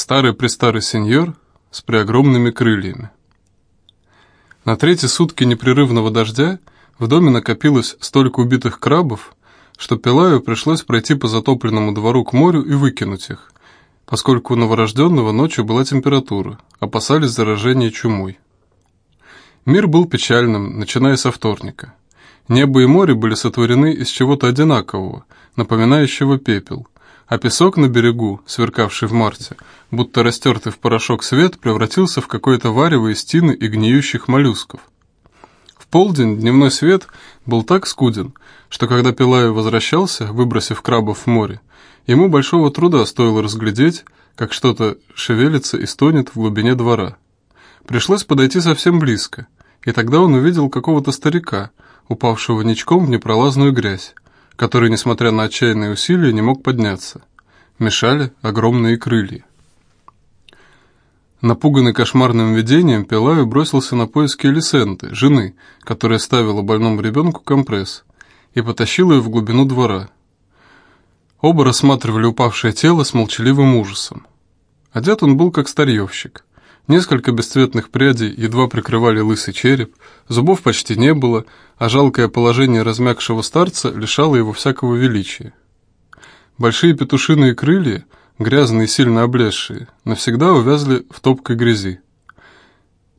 Старый-престарый сеньор с преогромными крыльями. На третьи сутки непрерывного дождя в доме накопилось столько убитых крабов, что Пилаю пришлось пройти по затопленному двору к морю и выкинуть их, поскольку у новорожденного ночью была температура, опасались заражения чумой. Мир был печальным, начиная со вторника. Небо и море были сотворены из чего-то одинакового, напоминающего пепел, а песок на берегу, сверкавший в марте, будто растертый в порошок свет, превратился в какое-то варево из тины и гниющих моллюсков. В полдень дневной свет был так скуден, что когда Пилаю возвращался, выбросив крабов в море, ему большого труда стоило разглядеть, как что-то шевелится и стонет в глубине двора. Пришлось подойти совсем близко, и тогда он увидел какого-то старика, упавшего ничком в непролазную грязь, который, несмотря на отчаянные усилия, не мог подняться. Мешали огромные крылья. Напуганный кошмарным видением, Пелаю бросился на поиски Элисенты, жены, которая ставила больному ребенку компресс, и потащил ее в глубину двора. Оба рассматривали упавшее тело с молчаливым ужасом. Одет он был как старьевщик. Несколько бесцветных прядей едва прикрывали лысый череп, зубов почти не было, а жалкое положение размягшего старца лишало его всякого величия. Большие петушиные крылья, грязные и сильно облезшие, навсегда увязли в топкой грязи.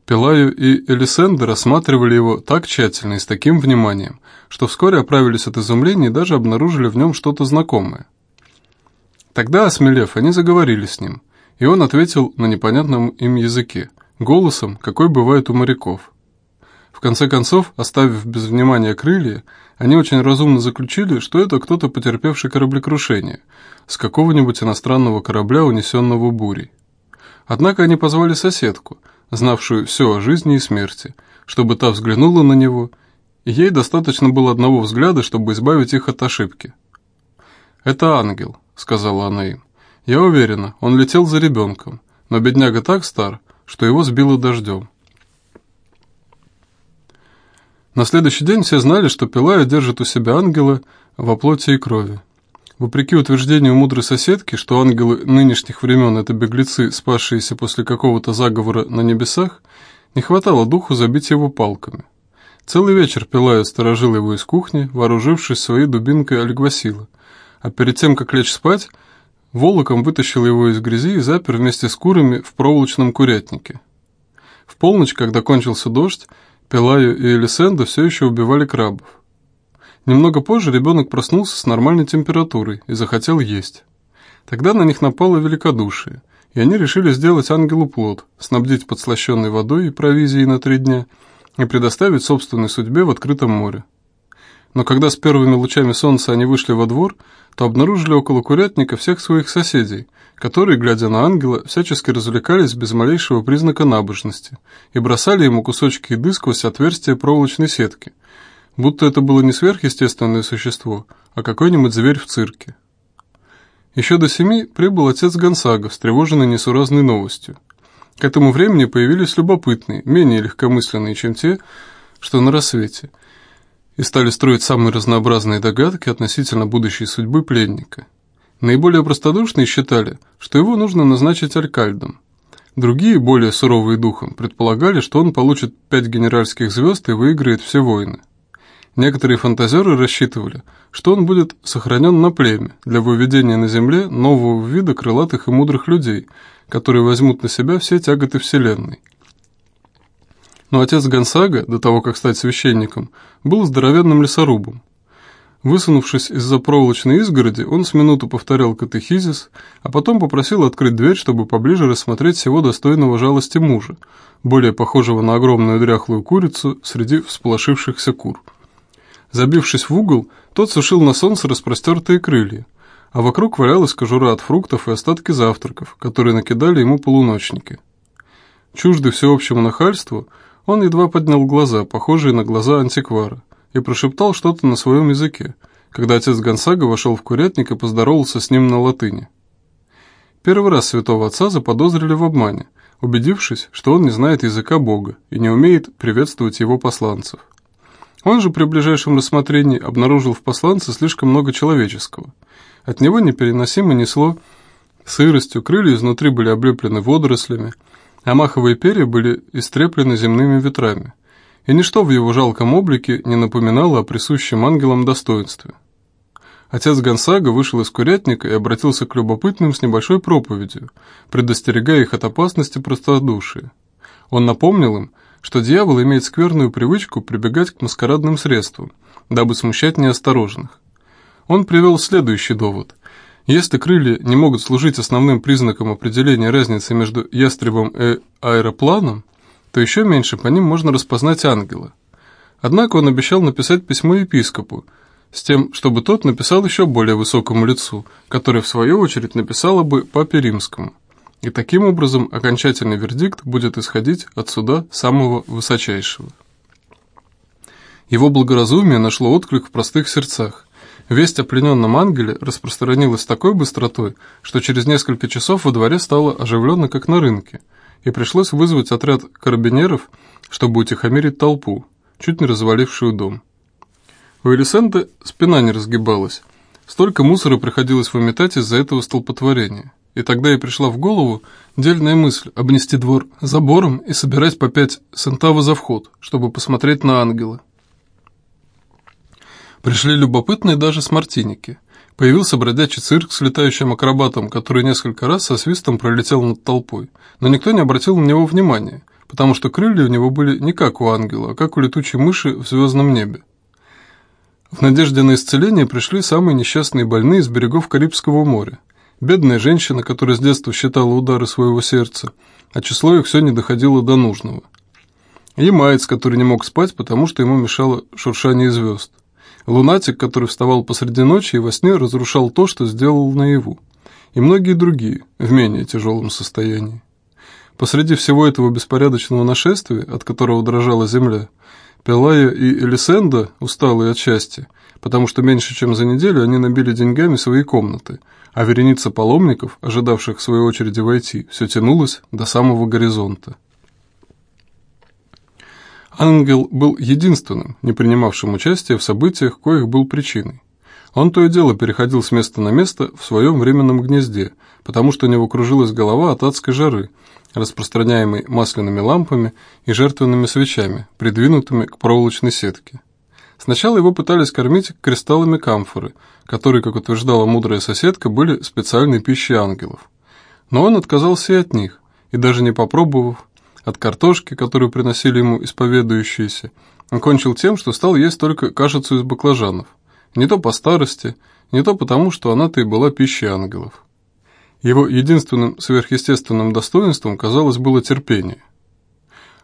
Пелаю и Элисендер рассматривали его так тщательно и с таким вниманием, что вскоре оправились от изумления и даже обнаружили в нем что-то знакомое. Тогда, осмелев, они заговорили с ним, и он ответил на непонятном им языке, голосом, какой бывает у моряков. В конце концов, оставив без внимания крылья, они очень разумно заключили, что это кто-то потерпевший кораблекрушение с какого-нибудь иностранного корабля, унесенного бурей. Однако они позвали соседку, знавшую все о жизни и смерти, чтобы та взглянула на него, и ей достаточно было одного взгляда, чтобы избавить их от ошибки. «Это ангел», — сказала она им. «Я уверена, он летел за ребенком, но бедняга так стар, что его сбило дождем. На следующий день все знали, что Пилая держит у себя ангела во плоти и крови. Вопреки утверждению мудрой соседки, что ангелы нынешних времен – это беглецы, спасшиеся после какого-то заговора на небесах, не хватало духу забить его палками. Целый вечер Пилая сторожил его из кухни, вооружившись своей дубинкой Альгвасила, а перед тем, как лечь спать, волоком вытащил его из грязи и запер вместе с курами в проволочном курятнике. В полночь, когда кончился дождь, Пелаю и Элисенда все еще убивали крабов. Немного позже ребенок проснулся с нормальной температурой и захотел есть. Тогда на них напало великодушие, и они решили сделать ангелу плод, снабдить подслащенной водой и провизией на три дня и предоставить собственной судьбе в открытом море. Но когда с первыми лучами солнца они вышли во двор, то обнаружили около курятника всех своих соседей, которые, глядя на ангела, всячески развлекались без малейшего признака набожности и бросали ему кусочки еды сквозь отверстие проволочной сетки, будто это было не сверхъестественное существо, а какой-нибудь зверь в цирке. Еще до семи прибыл отец Гонсага, встревоженный несуразной новостью. К этому времени появились любопытные, менее легкомысленные, чем те, что на рассвете, и стали строить самые разнообразные догадки относительно будущей судьбы пленника. Наиболее простодушные считали, что его нужно назначить алькальдом. Другие, более суровые духом, предполагали, что он получит пять генеральских звезд и выиграет все войны. Некоторые фантазеры рассчитывали, что он будет сохранен на племя для выведения на земле нового вида крылатых и мудрых людей, которые возьмут на себя все тяготы Вселенной. Но отец Гонсага, до того, как стать священником, был здоровенным лесорубом. Высунувшись из-за проволочной изгороди, он с минуту повторял катехизис, а потом попросил открыть дверь, чтобы поближе рассмотреть всего достойного жалости мужа, более похожего на огромную дряхлую курицу среди всполошившихся кур. Забившись в угол, тот сушил на солнце распростертые крылья, а вокруг валялась кожура от фруктов и остатки завтраков, которые накидали ему полуночники. Чуждый всеобщему нахальству, он едва поднял глаза, похожие на глаза антиквара, и прошептал что-то на своем языке, когда отец Гонсага вошел в курятник и поздоровался с ним на латыни. Первый раз святого отца заподозрили в обмане, убедившись, что он не знает языка Бога и не умеет приветствовать его посланцев. Он же при ближайшем рассмотрении обнаружил в посланце слишком много человеческого. От него непереносимо несло сыростью, крылья изнутри были облеплены водорослями, а маховые перья были истреплены земными ветрами, и ничто в его жалком облике не напоминало о присущем ангелам достоинстве. Отец Гонсага вышел из курятника и обратился к любопытным с небольшой проповедью, предостерегая их от опасности простодушия. Он напомнил им, что дьявол имеет скверную привычку прибегать к маскарадным средствам, дабы смущать неосторожных. Он привел следующий довод. Если крылья не могут служить основным признаком определения разницы между ястребом и аэропланом, то еще меньше по ним можно распознать ангела. Однако он обещал написать письмо епископу, с тем, чтобы тот написал еще более высокому лицу, которое в свою очередь написало бы папе римскому. И таким образом окончательный вердикт будет исходить от суда самого высочайшего. Его благоразумие нашло отклик в простых сердцах. Весть о плененном ангеле распространилась с такой быстротой, что через несколько часов во дворе стало оживленно, как на рынке, и пришлось вызвать отряд карабинеров, чтобы утихомирить толпу, чуть не развалившую дом. У Элисенды спина не разгибалась. Столько мусора приходилось выметать из-за этого столпотворения. И тогда ей пришла в голову дельная мысль обнести двор забором и собирать по пять центавов за вход, чтобы посмотреть на ангела. Пришли любопытные даже смартиники. Появился бродячий цирк с летающим акробатом, который несколько раз со свистом пролетел над толпой, но никто не обратил на него внимания, потому что крылья у него были не как у ангела, а как у летучей мыши в звездном небе. В надежде на исцеление пришли самые несчастные больные с берегов Карибского моря, Бедная женщина, которая с детства считала удары своего сердца, а число их все не доходило до нужного. Ямаец, который не мог спать, потому что ему мешало шуршание звезд. Лунатик, который вставал посреди ночи и во сне разрушал то, что сделал наяву. И многие другие, в менее тяжелом состоянии. Посреди всего этого беспорядочного нашествия, от которого дрожала земля, Пелая и Элисенда, усталые от счастья, потому что меньше чем за неделю они набили деньгами свои комнаты, а вереница паломников, ожидавших в своей очереди войти, все тянулась до самого горизонта. Ангел был единственным, не принимавшим участия в событиях, коих был причиной. Он то и дело переходил с места на место в своем временном гнезде, потому что у него кружилась голова от адской жары, распространяемой масляными лампами и жертвенными свечами, придвинутыми к проволочной сетке. Сначала его пытались кормить кристаллами камфоры, которые, как утверждала мудрая соседка, были специальной пищей ангелов. Но он отказался и от них, и даже не попробовав, от картошки, которую приносили ему исповедующиеся, он кончил тем, что стал есть только кашицу из баклажанов. Не то по старости, не то потому, что она-то и была пищей ангелов. Его единственным сверхъестественным достоинством, казалось, было терпение.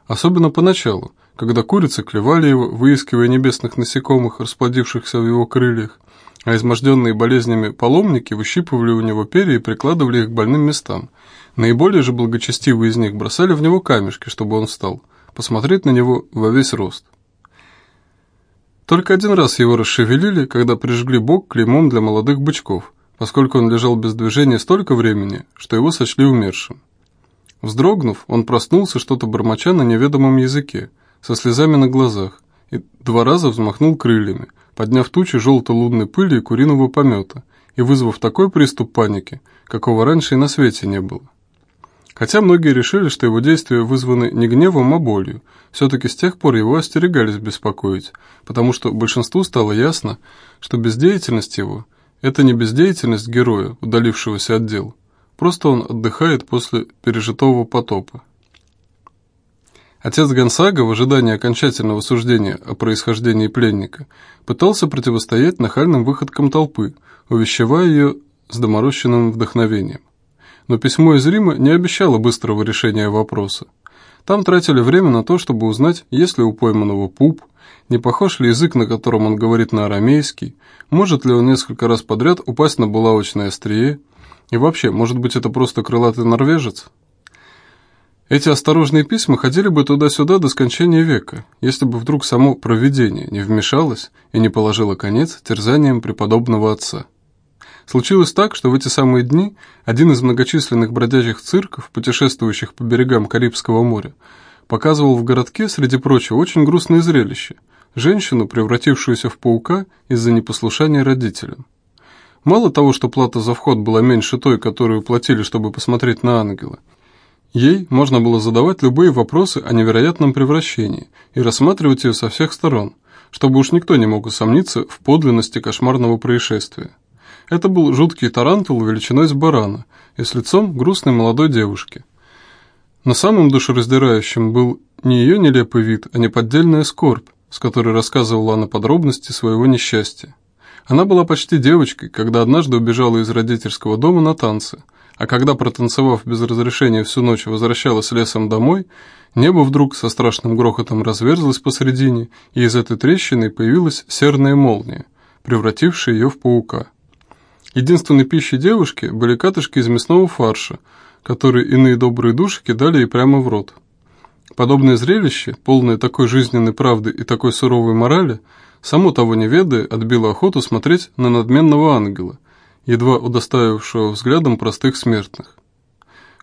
Особенно поначалу, когда курицы клевали его, выискивая небесных насекомых, расплодившихся в его крыльях, а изможденные болезнями паломники выщипывали у него перья и прикладывали их к больным местам. Наиболее же благочестивые из них бросали в него камешки, чтобы он встал, посмотреть на него во весь рост. Только один раз его расшевелили, когда прижгли бок клеймом для молодых бычков, поскольку он лежал без движения столько времени, что его сочли умершим. Вздрогнув, он проснулся, что-то бормоча на неведомом языке, со слезами на глазах, и два раза взмахнул крыльями, подняв тучи желто-лунной пыли и куриного помета, и вызвав такой приступ паники, какого раньше и на свете не было. Хотя многие решили, что его действия вызваны не гневом, а болью, все-таки с тех пор его остерегались беспокоить, потому что большинству стало ясно, что бездеятельность его – это не бездеятельность героя, удалившегося от дел, просто он отдыхает после пережитого потопа. Отец Гонсага, в ожидании окончательного суждения о происхождении пленника, пытался противостоять нахальным выходкам толпы, увещевая ее с доморощенным вдохновением. Но письмо из Рима не обещало быстрого решения вопроса. Там тратили время на то, чтобы узнать, есть ли у пойманного пуп, не похож ли язык, на котором он говорит на арамейский, может ли он несколько раз подряд упасть на булавочное острие, и вообще, может быть, это просто крылатый норвежец? Эти осторожные письма ходили бы туда-сюда до скончания века, если бы вдруг само провидение не вмешалось и не положило конец терзаниям преподобного отца. Случилось так, что в эти самые дни один из многочисленных бродячих цирков, путешествующих по берегам Карибского моря, показывал в городке, среди прочего, очень грустное зрелище – женщину, превратившуюся в паука из-за непослушания родителям. Мало того, что плата за вход была меньше той, которую платили, чтобы посмотреть на ангела, ей можно было задавать любые вопросы о невероятном превращении и рассматривать ее со всех сторон, чтобы уж никто не мог усомниться в подлинности кошмарного происшествия. Это был жуткий тарантул величиной с барана и с лицом грустной молодой девушки. Но самым душераздирающим был не ее нелепый вид, а неподдельная скорбь, с которой рассказывала она подробности своего несчастья. Она была почти девочкой, когда однажды убежала из родительского дома на танцы, а когда, протанцевав без разрешения всю ночь, возвращалась лесом домой, небо вдруг со страшным грохотом разверзлось посредине, и из этой трещины появилась серная молния, превратившая ее в паука. Единственной пищей девушки были катышки из мясного фарша, которые иные добрые души кидали ей прямо в рот. Подобное зрелище, полное такой жизненной правды и такой суровой морали, само того не ведая, отбило охоту смотреть на надменного ангела, едва удостаивавшего взглядом простых смертных.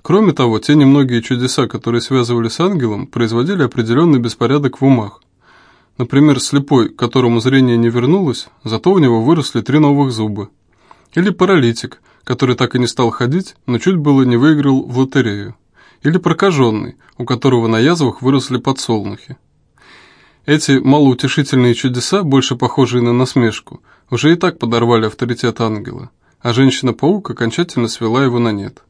Кроме того, те немногие чудеса, которые связывали с ангелом, производили определенный беспорядок в умах. Например, слепой, которому зрение не вернулось, зато у него выросли три новых зуба. Или паралитик, который так и не стал ходить, но чуть было не выиграл в лотерею или прокаженный, у которого на язвах выросли подсолнухи. Эти малоутешительные чудеса, больше похожие на насмешку, уже и так подорвали авторитет ангела, а женщина-паук окончательно свела его на нет.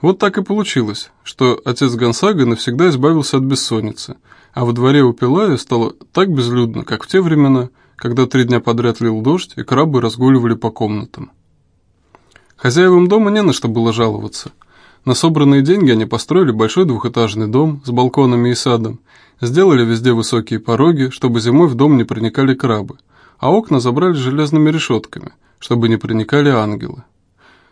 Вот так и получилось, что отец Гонсага навсегда избавился от бессонницы, а во дворе у Пилая стало так безлюдно, как в те времена, когда три дня подряд лил дождь и крабы разгуливали по комнатам. Хозяевам дома не на что было жаловаться – на собранные деньги они построили большой двухэтажный дом с балконами и садом, сделали везде высокие пороги, чтобы зимой в дом не проникали крабы, а окна забрали железными решетками, чтобы не проникали ангелы.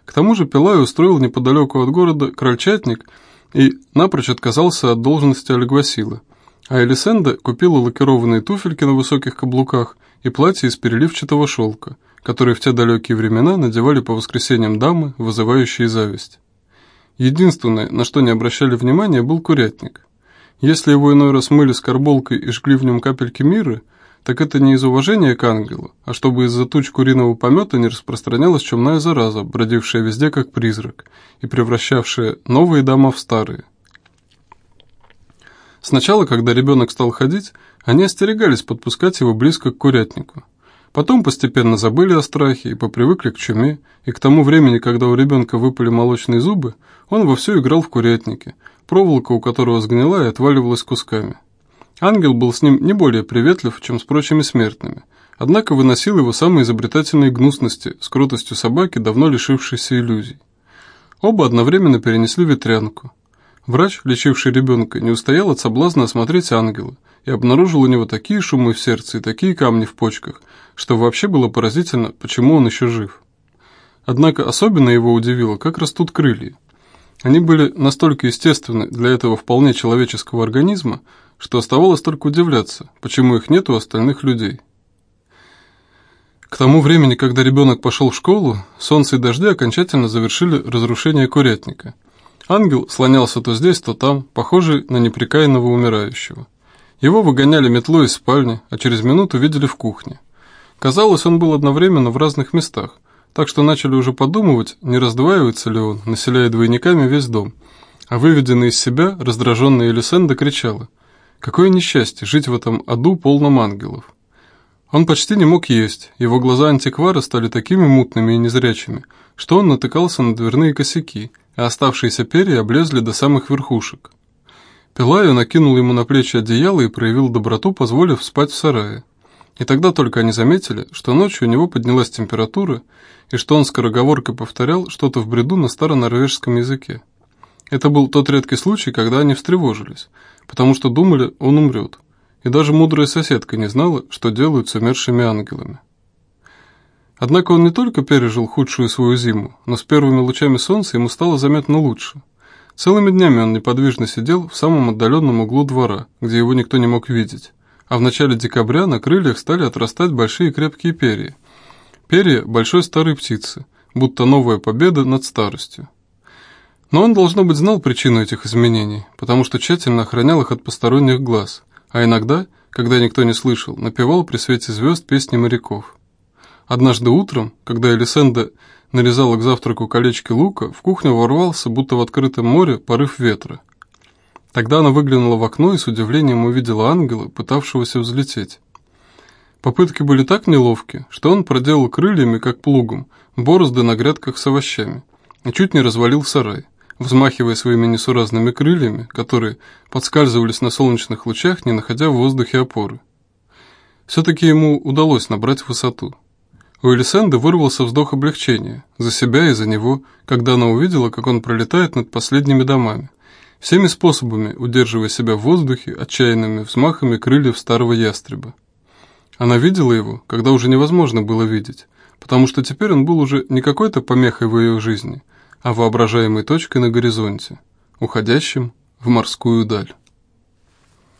К тому же Пилай устроил неподалеку от города крольчатник и напрочь отказался от должности Альгвасила, а Элисенда купила лакированные туфельки на высоких каблуках и платье из переливчатого шелка, которые в те далекие времена надевали по воскресеньям дамы, вызывающие зависть. Единственное, на что не обращали внимания, был курятник. Если его иной раз мыли с карболкой и жгли в нем капельки миры, так это не из уважения к ангелу, а чтобы из-за туч куриного помета не распространялась чумная зараза, бродившая везде как призрак и превращавшая новые дома в старые. Сначала, когда ребенок стал ходить, они остерегались подпускать его близко к курятнику. Потом постепенно забыли о страхе и попривыкли к чуме, и к тому времени, когда у ребенка выпали молочные зубы, он вовсю играл в курятнике, проволока у которого сгнила и отваливалась кусками. Ангел был с ним не более приветлив, чем с прочими смертными, однако выносил его самые изобретательные гнусности с крутостью собаки, давно лишившейся иллюзий. Оба одновременно перенесли ветрянку. Врач, лечивший ребенка, не устоял от соблазна осмотреть ангела и обнаружил у него такие шумы в сердце и такие камни в почках, что вообще было поразительно, почему он еще жив. Однако особенно его удивило, как растут крылья. Они были настолько естественны для этого вполне человеческого организма, что оставалось только удивляться, почему их нет у остальных людей. К тому времени, когда ребенок пошел в школу, солнце и дожди окончательно завершили разрушение курятника. Ангел слонялся то здесь, то там, похожий на непрекаянного умирающего. Его выгоняли метлой из спальни, а через минуту видели в кухне. Казалось, он был одновременно в разных местах, так что начали уже подумывать, не раздваивается ли он, населяя двойниками весь дом. А выведенная из себя, раздраженная Элисенда кричала, «Какое несчастье жить в этом аду полном ангелов!» Он почти не мог есть, его глаза антиквара стали такими мутными и незрячими, что он натыкался на дверные косяки, а оставшиеся перья облезли до самых верхушек. Пилаю накинул ему на плечи одеяло и проявил доброту, позволив спать в сарае. И тогда только они заметили, что ночью у него поднялась температура, и что он скороговоркой повторял что-то в бреду на старонорвежском языке. Это был тот редкий случай, когда они встревожились, потому что думали, он умрет. И даже мудрая соседка не знала, что делают с умершими ангелами. Однако он не только пережил худшую свою зиму, но с первыми лучами солнца ему стало заметно лучше. Целыми днями он неподвижно сидел в самом отдаленном углу двора, где его никто не мог видеть, а в начале декабря на крыльях стали отрастать большие крепкие перья. Перья большой старой птицы, будто новая победа над старостью. Но он, должно быть, знал причину этих изменений, потому что тщательно охранял их от посторонних глаз, а иногда, когда никто не слышал, напевал при свете звезд песни моряков. Однажды утром, когда Элисенда нарезала к завтраку колечки лука, в кухню ворвался, будто в открытом море, порыв ветра. Тогда она выглянула в окно и с удивлением увидела ангела, пытавшегося взлететь. Попытки были так неловки, что он проделал крыльями, как плугом, борозды на грядках с овощами, и чуть не развалил сарай, взмахивая своими несуразными крыльями, которые подскальзывались на солнечных лучах, не находя в воздухе опоры. Все-таки ему удалось набрать высоту. У Элисенды вырвался вздох облегчения, за себя и за него, когда она увидела, как он пролетает над последними домами, всеми способами удерживая себя в воздухе отчаянными взмахами крыльев старого ястреба. Она видела его, когда уже невозможно было видеть, потому что теперь он был уже не какой-то помехой в ее жизни, а воображаемой точкой на горизонте, уходящим в морскую даль.